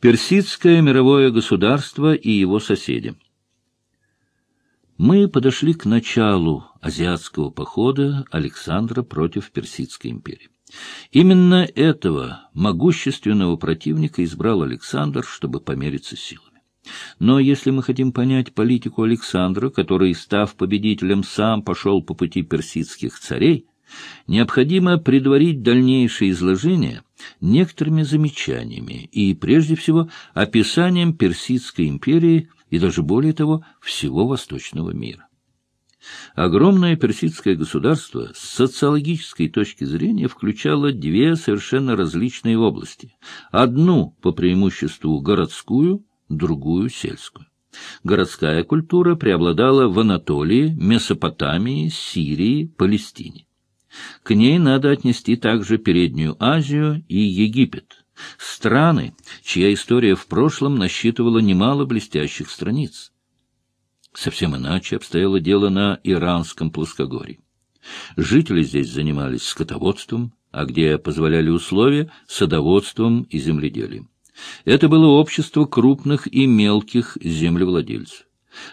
Персидское мировое государство и его соседи. Мы подошли к началу азиатского похода Александра против Персидской империи. Именно этого могущественного противника избрал Александр, чтобы помериться силами. Но если мы хотим понять политику Александра, который, став победителем, сам пошел по пути персидских царей, необходимо предварить дальнейшее изложение некоторыми замечаниями и, прежде всего, описанием Персидской империи и даже более того, всего восточного мира. Огромное персидское государство с социологической точки зрения включало две совершенно различные области. Одну, по преимуществу, городскую, другую — сельскую. Городская культура преобладала в Анатолии, Месопотамии, Сирии, Палестине. К ней надо отнести также Переднюю Азию и Египет, страны, чья история в прошлом насчитывала немало блестящих страниц. Совсем иначе обстояло дело на иранском плоскогорье. Жители здесь занимались скотоводством, а где позволяли условия — садоводством и земледелием. Это было общество крупных и мелких землевладельцев.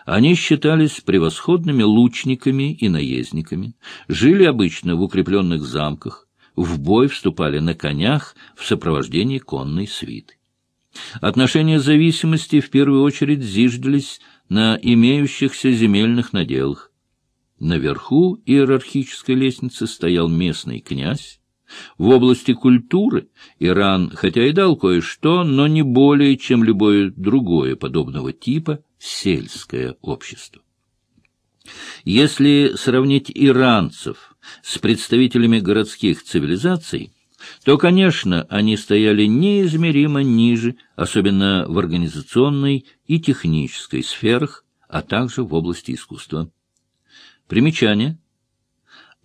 Они считались превосходными лучниками и наездниками, жили обычно в укрепленных замках, в бой вступали на конях в сопровождении конной свиты. Отношения зависимости в первую очередь зиждались на имеющихся земельных наделах. Наверху иерархической лестницы стоял местный князь. В области культуры Иран, хотя и дал кое-что, но не более, чем любое другое подобного типа сельское общество. Если сравнить иранцев с представителями городских цивилизаций, то, конечно, они стояли неизмеримо ниже, особенно в организационной и технической сферах, а также в области искусства. Примечание.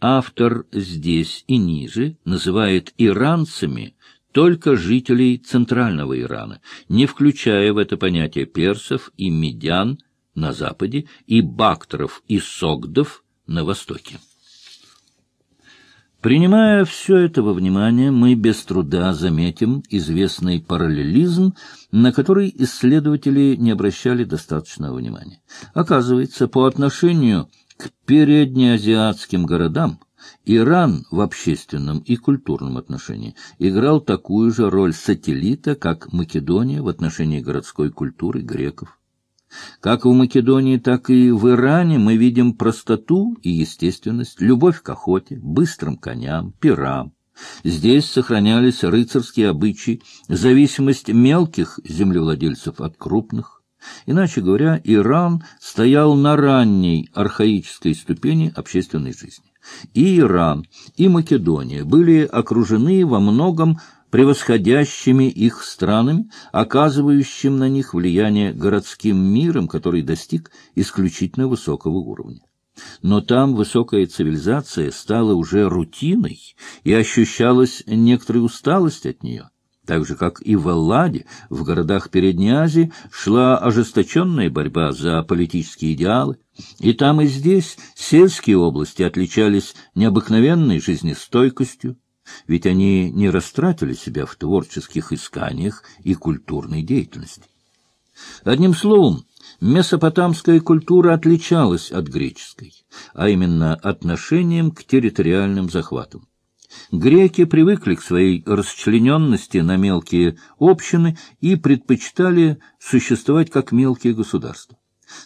Автор здесь и ниже называет иранцами только жителей Центрального Ирана, не включая в это понятие персов и медян на западе и бактров и согдов на востоке. Принимая все это во внимание, мы без труда заметим известный параллелизм, на который исследователи не обращали достаточного внимания. Оказывается, по отношению к переднеазиатским городам Иран в общественном и культурном отношении играл такую же роль сателлита, как Македония в отношении городской культуры греков. Как в Македонии, так и в Иране мы видим простоту и естественность, любовь к охоте, быстрым коням, пирам. Здесь сохранялись рыцарские обычаи, зависимость мелких землевладельцев от крупных. Иначе говоря, Иран стоял на ранней архаической ступени общественной жизни. И Иран, и Македония были окружены во многом превосходящими их странами, оказывающим на них влияние городским миром, который достиг исключительно высокого уровня. Но там высокая цивилизация стала уже рутиной, и ощущалась некоторая усталость от нее. Так же, как и в Алладе, в городах Передней Азии шла ожесточенная борьба за политические идеалы, и там и здесь сельские области отличались необыкновенной жизнестойкостью, ведь они не растратили себя в творческих исканиях и культурной деятельности. Одним словом, месопотамская культура отличалась от греческой, а именно отношением к территориальным захватам. Греки привыкли к своей расчлененности на мелкие общины и предпочитали существовать как мелкие государства.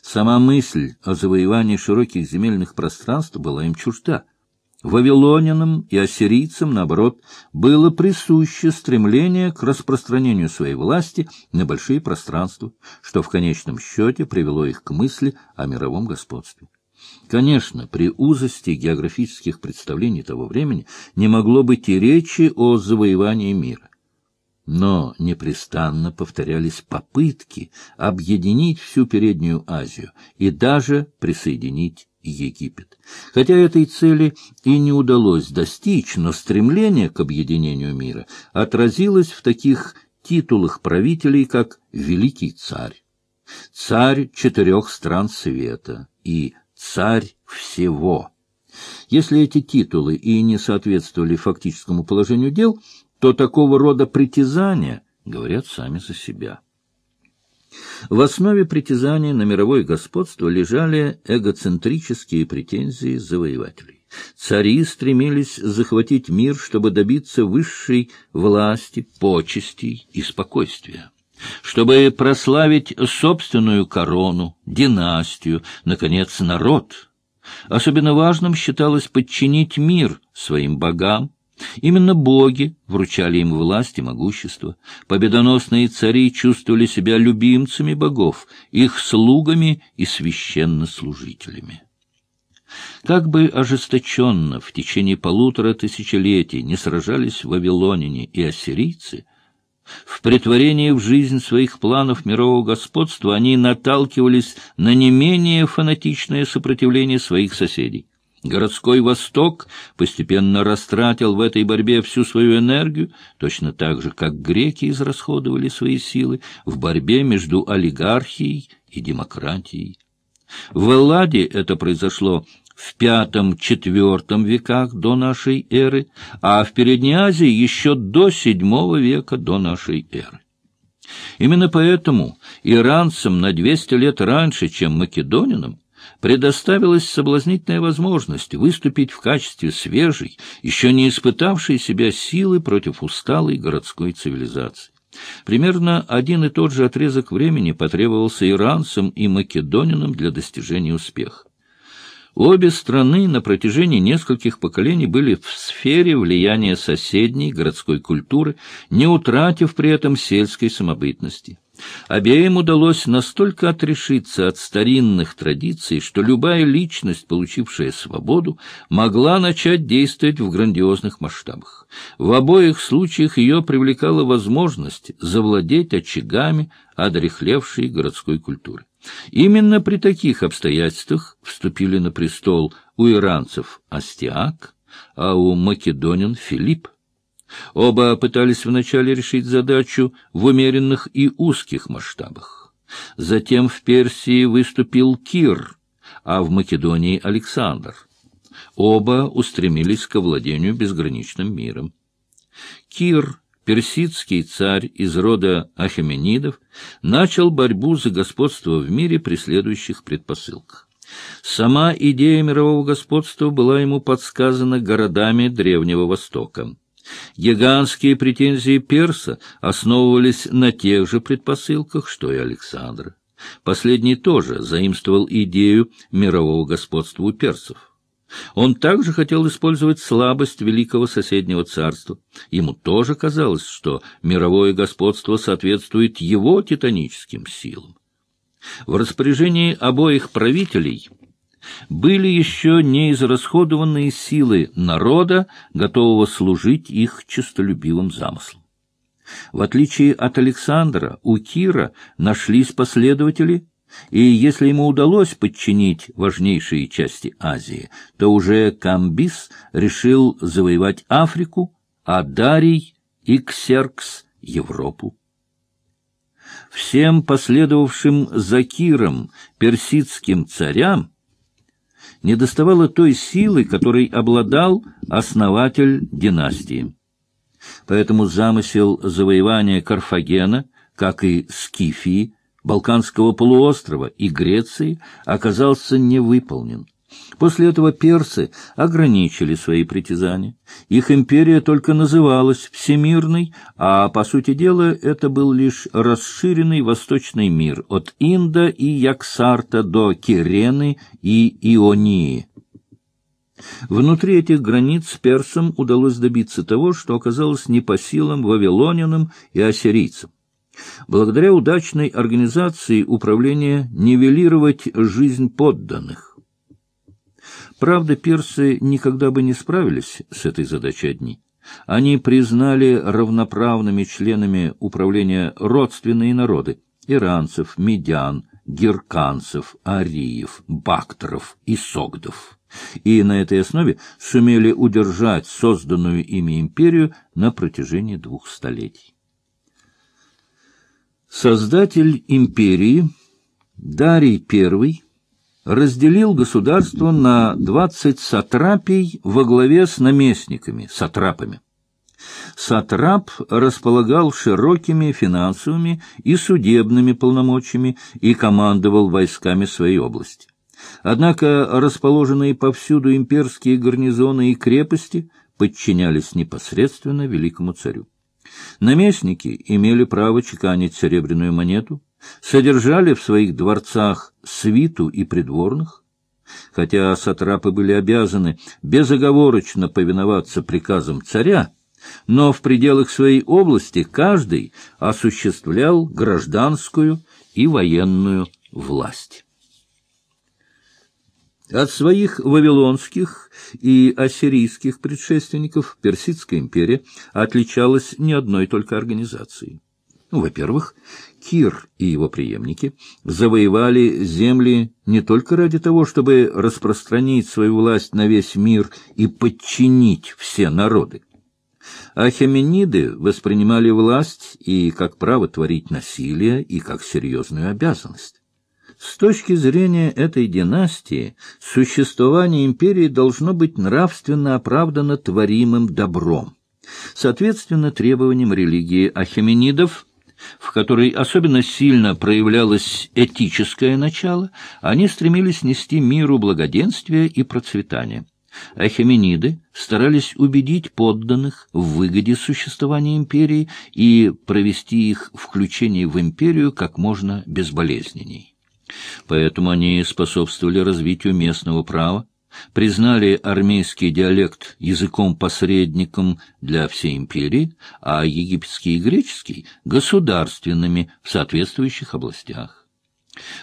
Сама мысль о завоевании широких земельных пространств была им чужда – Вавилонянам и ассирийцам, наоборот, было присуще стремление к распространению своей власти на большие пространства, что в конечном счете привело их к мысли о мировом господстве. Конечно, при узости географических представлений того времени не могло быть и речи о завоевании мира. Но непрестанно повторялись попытки объединить всю Переднюю Азию и даже присоединить Египет. Хотя этой цели и не удалось достичь, но стремление к объединению мира отразилось в таких титулах правителей, как «Великий царь», «Царь четырех стран света» и «Царь всего». Если эти титулы и не соответствовали фактическому положению дел, то такого рода притязания говорят сами за себя. В основе притязаний на мировое господство лежали эгоцентрические претензии завоевателей. Цари стремились захватить мир, чтобы добиться высшей власти, почестей и спокойствия чтобы прославить собственную корону, династию, наконец, народ. Особенно важным считалось подчинить мир своим богам. Именно боги вручали им власть и могущество. Победоносные цари чувствовали себя любимцами богов, их слугами и священнослужителями. Как бы ожесточенно в течение полутора тысячелетий не сражались вавилоняне и ассирийцы – в притворении в жизнь своих планов мирового господства они наталкивались на не менее фанатичное сопротивление своих соседей. Городской Восток постепенно растратил в этой борьбе всю свою энергию, точно так же, как греки израсходовали свои силы в борьбе между олигархией и демократией. В Элладе это произошло в V-IV веках до нашей эры, а в Передней Азии еще до VII века до нашей эры. Именно поэтому иранцам на 200 лет раньше, чем македонинам, предоставилась соблазнительная возможность выступить в качестве свежей, еще не испытавшей себя силы против усталой городской цивилизации. Примерно один и тот же отрезок времени потребовался иранцам и македонинам для достижения успеха. Обе страны на протяжении нескольких поколений были в сфере влияния соседней городской культуры, не утратив при этом сельской самобытности. Обеим удалось настолько отрешиться от старинных традиций, что любая личность, получившая свободу, могла начать действовать в грандиозных масштабах. В обоих случаях ее привлекала возможность завладеть очагами одрехлевшей городской культуры. Именно при таких обстоятельствах вступили на престол у иранцев Астиак, а у македонин Филипп. Оба пытались вначале решить задачу в умеренных и узких масштабах. Затем в Персии выступил Кир, а в Македонии Александр. Оба устремились к владению безграничным миром. Кир персидский царь из рода Ахеменидов начал борьбу за господство в мире при следующих предпосылках. Сама идея мирового господства была ему подсказана городами Древнего Востока. Гигантские претензии перса основывались на тех же предпосылках, что и Александра. Последний тоже заимствовал идею мирового господства у персов. Он также хотел использовать слабость великого соседнего царства. Ему тоже казалось, что мировое господство соответствует его титаническим силам. В распоряжении обоих правителей были еще неизрасходованные силы народа, готового служить их честолюбивым замыслам. В отличие от Александра, у Кира нашлись последователи, и если ему удалось подчинить важнейшие части Азии, то уже Камбис решил завоевать Африку, а Дарий и Ксеркс — Европу. Всем последовавшим за Киром персидским царям недоставало той силы, которой обладал основатель династии. Поэтому замысел завоевания Карфагена, как и Скифии, Балканского полуострова и Греции оказался невыполнен. После этого персы ограничили свои притязания. Их империя только называлась Всемирной, а, по сути дела, это был лишь расширенный восточный мир от Инда и Яксарта до Кирены и Ионии. Внутри этих границ персам удалось добиться того, что оказалось не по силам вавилонянам и ассирийцам. Благодаря удачной организации управления нивелировать жизнь подданных. Правда, персы никогда бы не справились с этой задачей одни. Они признали равноправными членами управления родственные народы – иранцев, медян, герканцев, ариев, бактеров и согдов. И на этой основе сумели удержать созданную ими империю на протяжении двух столетий. Создатель империи Дарий I разделил государство на двадцать сатрапий во главе с наместниками, сатрапами. Сатрап располагал широкими финансовыми и судебными полномочиями и командовал войсками своей области. Однако расположенные повсюду имперские гарнизоны и крепости подчинялись непосредственно великому царю. Наместники имели право чеканить серебряную монету, содержали в своих дворцах свиту и придворных, хотя сатрапы были обязаны безоговорочно повиноваться приказам царя, но в пределах своей области каждый осуществлял гражданскую и военную власть. От своих вавилонских и ассирийских предшественников Персидская империя отличалась не одной только организацией. Ну, во-первых, Кир и его преемники завоевали земли не только ради того, чтобы распространить свою власть на весь мир и подчинить все народы. Ахемениды воспринимали власть и как право творить насилие, и как серьезную обязанность. С точки зрения этой династии, существование империи должно быть нравственно оправдано творимым добром. Соответственно, требованиям религии ахеменидов, в которой особенно сильно проявлялось этическое начало, они стремились нести миру благоденствие и процветание. Ахемениды старались убедить подданных в выгоде существования империи и провести их включение в империю как можно безболезненней. Поэтому они способствовали развитию местного права, признали армейский диалект языком-посредником для всей империи, а египетский и греческий — государственными в соответствующих областях.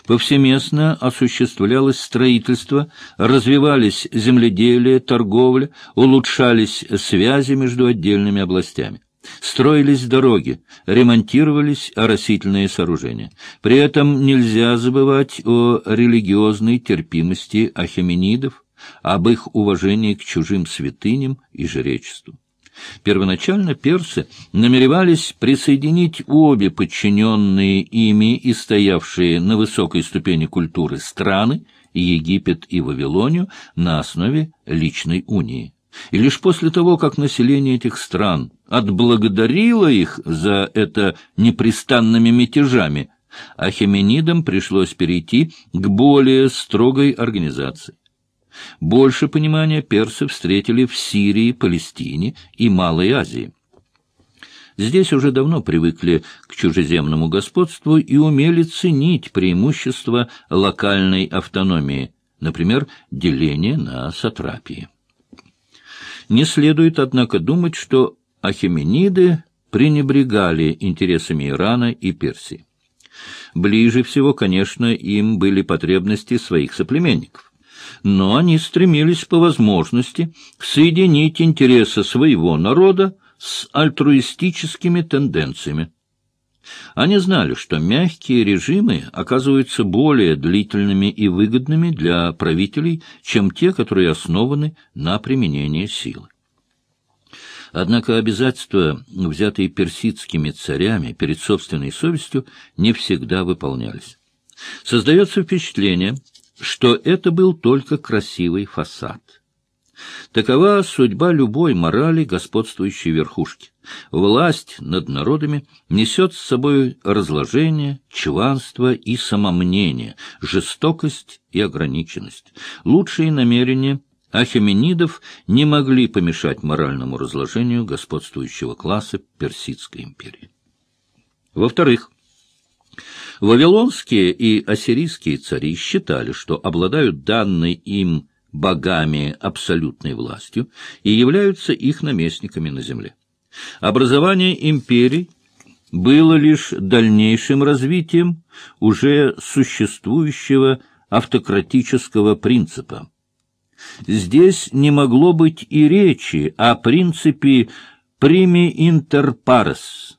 Повсеместно осуществлялось строительство, развивались земледелие, торговля, улучшались связи между отдельными областями. Строились дороги, ремонтировались оросительные сооружения. При этом нельзя забывать о религиозной терпимости ахеменидов, об их уважении к чужим святыням и жречеству. Первоначально персы намеревались присоединить обе подчиненные ими и стоявшие на высокой ступени культуры страны, Египет и Вавилонию, на основе личной унии. И лишь после того, как население этих стран отблагодарило их за это непрестанными мятежами, Ахеменидам пришлось перейти к более строгой организации. Больше понимания персы встретили в Сирии, Палестине и Малой Азии. Здесь уже давно привыкли к чужеземному господству и умели ценить преимущества локальной автономии, например, деление на сатрапии. Не следует, однако, думать, что ахемениды пренебрегали интересами Ирана и Персии. Ближе всего, конечно, им были потребности своих соплеменников. Но они стремились по возможности соединить интересы своего народа с альтруистическими тенденциями. Они знали, что мягкие режимы оказываются более длительными и выгодными для правителей, чем те, которые основаны на применении силы. Однако обязательства, взятые персидскими царями перед собственной совестью, не всегда выполнялись. Создается впечатление, что это был только красивый фасад. Такова судьба любой морали господствующей верхушки. Власть над народами несет с собой разложение, чванство и самомнение, жестокость и ограниченность. Лучшие намерения ахеменидов не могли помешать моральному разложению господствующего класса Персидской империи. Во-вторых, вавилонские и ассирийские цари считали, что обладают данной им богами абсолютной властью и являются их наместниками на земле. Образование империй было лишь дальнейшим развитием уже существующего автократического принципа. Здесь не могло быть и речи о принципе «primi inter pares».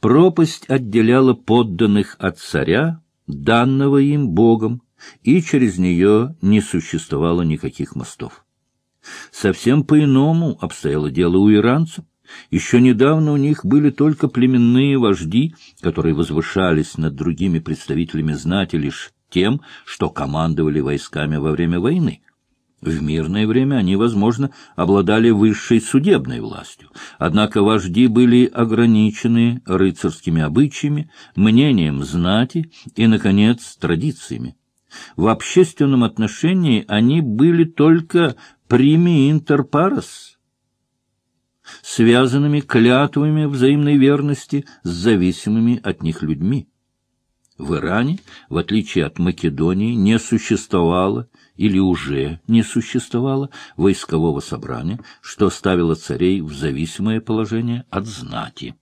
Пропасть отделяла подданных от царя, данного им Богом, и через нее не существовало никаких мостов. Совсем по-иному обстояло дело у иранцев. Еще недавно у них были только племенные вожди, которые возвышались над другими представителями знати лишь тем, что командовали войсками во время войны. В мирное время они, возможно, обладали высшей судебной властью, однако вожди были ограничены рыцарскими обычаями, мнением знати и, наконец, традициями. В общественном отношении они были только прими интер парес, связанными клятвами взаимной верности с зависимыми от них людьми. В Иране, в отличие от Македонии, не существовало или уже не существовало войскового собрания, что ставило царей в зависимое положение от знати.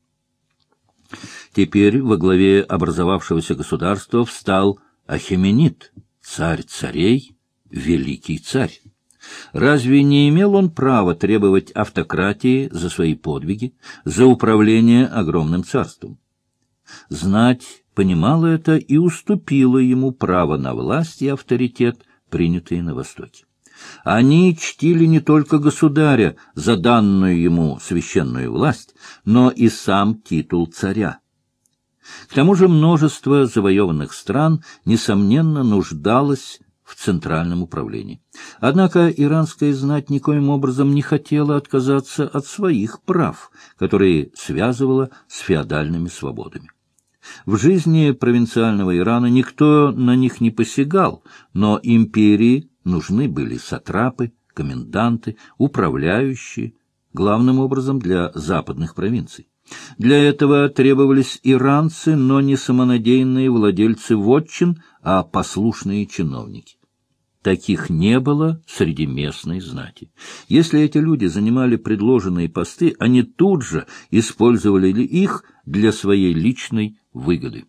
Теперь во главе образовавшегося государства встал Ахеменид, царь царей, великий царь. Разве не имел он права требовать автократии за свои подвиги, за управление огромным царством? Знать понимала это и уступила ему право на власть и авторитет – принятые на Востоке. Они чтили не только государя за данную ему священную власть, но и сам титул царя. К тому же множество завоеванных стран, несомненно, нуждалось в центральном управлении. Однако иранская знать никоим образом не хотела отказаться от своих прав, которые связывала с феодальными свободами. В жизни провинциального Ирана никто на них не посягал, но империи нужны были сатрапы, коменданты, управляющие, главным образом для западных провинций. Для этого требовались иранцы, но не самонадеянные владельцы вотчин, а послушные чиновники. Таких не было среди местной знати. Если эти люди занимали предложенные посты, они тут же использовали их для своей личной выгоды.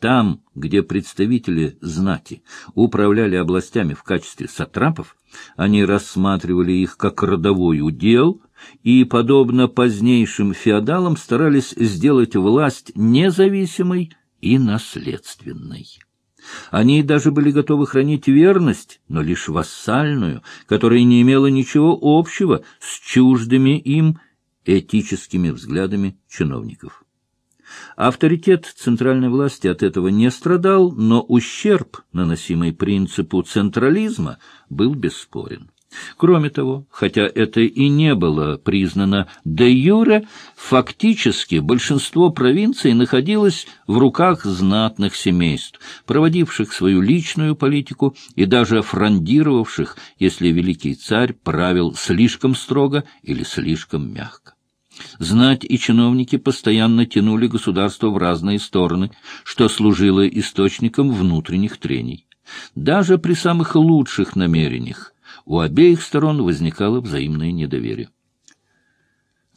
Там, где представители знати управляли областями в качестве сатрапов, они рассматривали их как родовой удел и, подобно позднейшим феодалам, старались сделать власть независимой и наследственной. Они даже были готовы хранить верность, но лишь вассальную, которая не имела ничего общего с чуждыми им этическими взглядами чиновников. Авторитет центральной власти от этого не страдал, но ущерб, наносимый принципу централизма, был бесспорен. Кроме того, хотя это и не было признано де юре, фактически большинство провинций находилось в руках знатных семейств, проводивших свою личную политику и даже фрондировавших, если великий царь правил слишком строго или слишком мягко. Знать и чиновники постоянно тянули государство в разные стороны, что служило источником внутренних трений. Даже при самых лучших намерениях у обеих сторон возникало взаимное недоверие.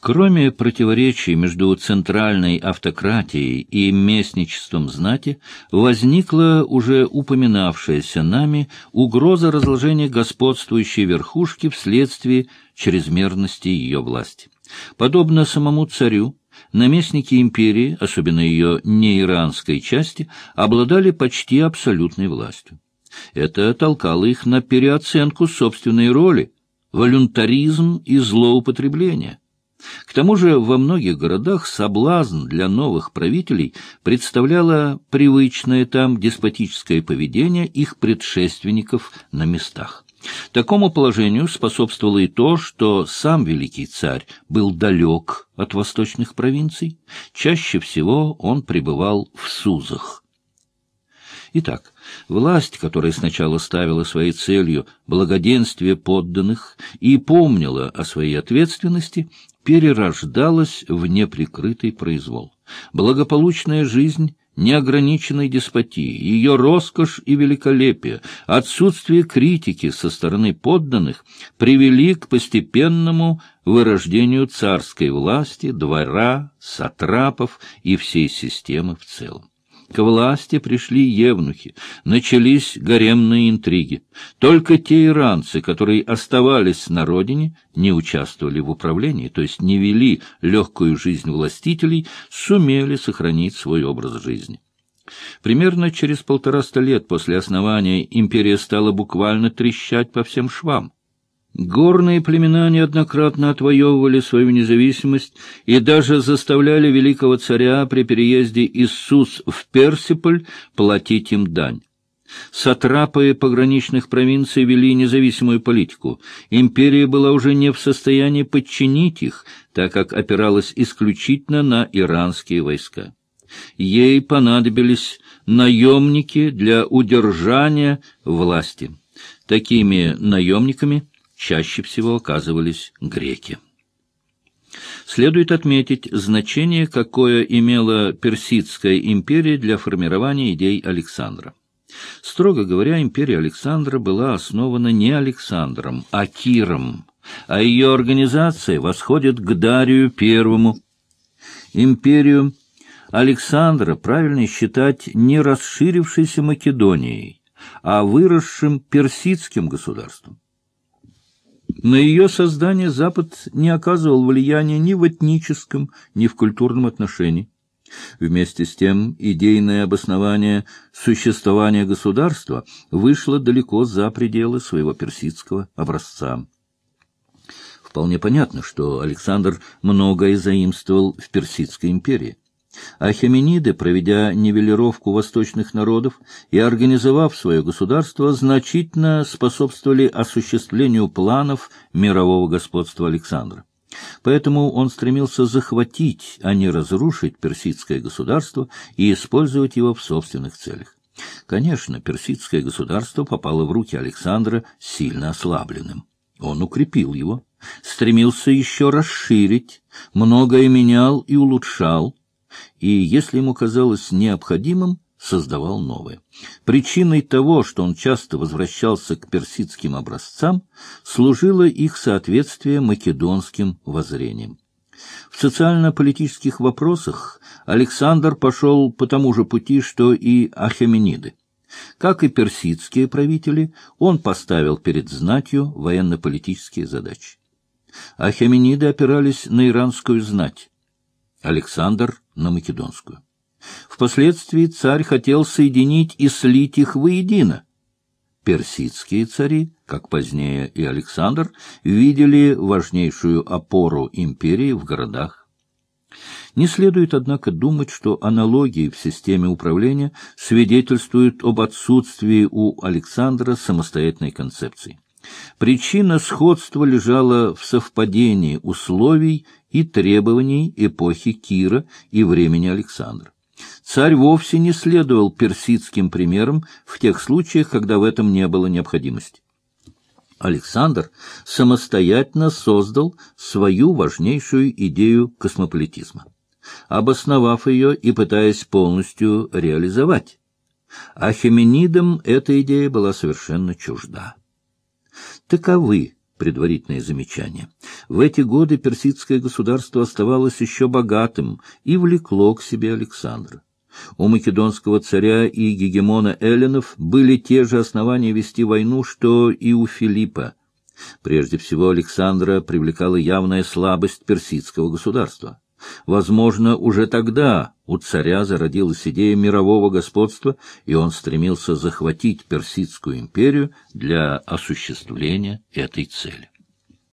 Кроме противоречий между центральной автократией и местничеством знати, возникла уже упоминавшаяся нами угроза разложения господствующей верхушки вследствие чрезмерности ее власти. Подобно самому царю, наместники империи, особенно ее неиранской части, обладали почти абсолютной властью. Это толкало их на переоценку собственной роли, волюнтаризм и злоупотребление. К тому же во многих городах соблазн для новых правителей представляло привычное там деспотическое поведение их предшественников на местах. Такому положению способствовало и то, что сам великий царь был далек от восточных провинций. Чаще всего он пребывал в Сузах. Итак, власть, которая сначала ставила своей целью благоденствие подданных и помнила о своей ответственности, перерождалась в неприкрытый произвол. Благополучная жизнь неограниченной деспотии, ее роскошь и великолепие, отсутствие критики со стороны подданных привели к постепенному вырождению царской власти, двора, сатрапов и всей системы в целом. К власти пришли евнухи, начались гаремные интриги. Только те иранцы, которые оставались на родине, не участвовали в управлении, то есть не вели легкую жизнь властителей, сумели сохранить свой образ жизни. Примерно через полтораста лет после основания империя стала буквально трещать по всем швам. Горные племена неоднократно отвоевывали свою независимость и даже заставляли великого царя при переезде из Сус в Персиполь платить им дань. Сатрапы пограничных провинций вели независимую политику. Империя была уже не в состоянии подчинить их, так как опиралась исключительно на иранские войска. Ей понадобились наемники для удержания власти. Такими наемниками чаще всего оказывались греки. Следует отметить значение, какое имела Персидская империя для формирования идей Александра. Строго говоря, империя Александра была основана не Александром, а Киром, а ее организация восходит к Дарию Первому. Империю Александра правильно считать не расширившейся Македонией, а выросшим персидским государством. На ее создание Запад не оказывал влияния ни в этническом, ни в культурном отношении. Вместе с тем идейное обоснование существования государства вышло далеко за пределы своего персидского образца. Вполне понятно, что Александр многое заимствовал в Персидской империи. Ахемениды, проведя нивелировку восточных народов и организовав свое государство, значительно способствовали осуществлению планов мирового господства Александра. Поэтому он стремился захватить, а не разрушить персидское государство и использовать его в собственных целях. Конечно, персидское государство попало в руки Александра сильно ослабленным. Он укрепил его, стремился еще расширить, многое менял и улучшал, и, если ему казалось необходимым, создавал новое. Причиной того, что он часто возвращался к персидским образцам, служило их соответствие македонским воззрениям. В социально-политических вопросах Александр пошел по тому же пути, что и Ахемениды. Как и персидские правители, он поставил перед знатью военно-политические задачи. Ахемениды опирались на иранскую знать, Александр — на македонскую. Впоследствии царь хотел соединить и слить их воедино. Персидские цари, как позднее и Александр, видели важнейшую опору империи в городах. Не следует, однако, думать, что аналогии в системе управления свидетельствуют об отсутствии у Александра самостоятельной концепции. Причина сходства лежала в совпадении условий и требований эпохи Кира и времени Александра. Царь вовсе не следовал персидским примерам в тех случаях, когда в этом не было необходимости. Александр самостоятельно создал свою важнейшую идею космополитизма, обосновав ее и пытаясь полностью реализовать. А Хеменидам эта идея была совершенно чужда. Таковы предварительные замечания. В эти годы персидское государство оставалось еще богатым и влекло к себе Александра. У македонского царя и гегемона эллинов были те же основания вести войну, что и у Филиппа. Прежде всего Александра привлекала явная слабость персидского государства. Возможно, уже тогда у царя зародилась идея мирового господства, и он стремился захватить Персидскую империю для осуществления этой цели.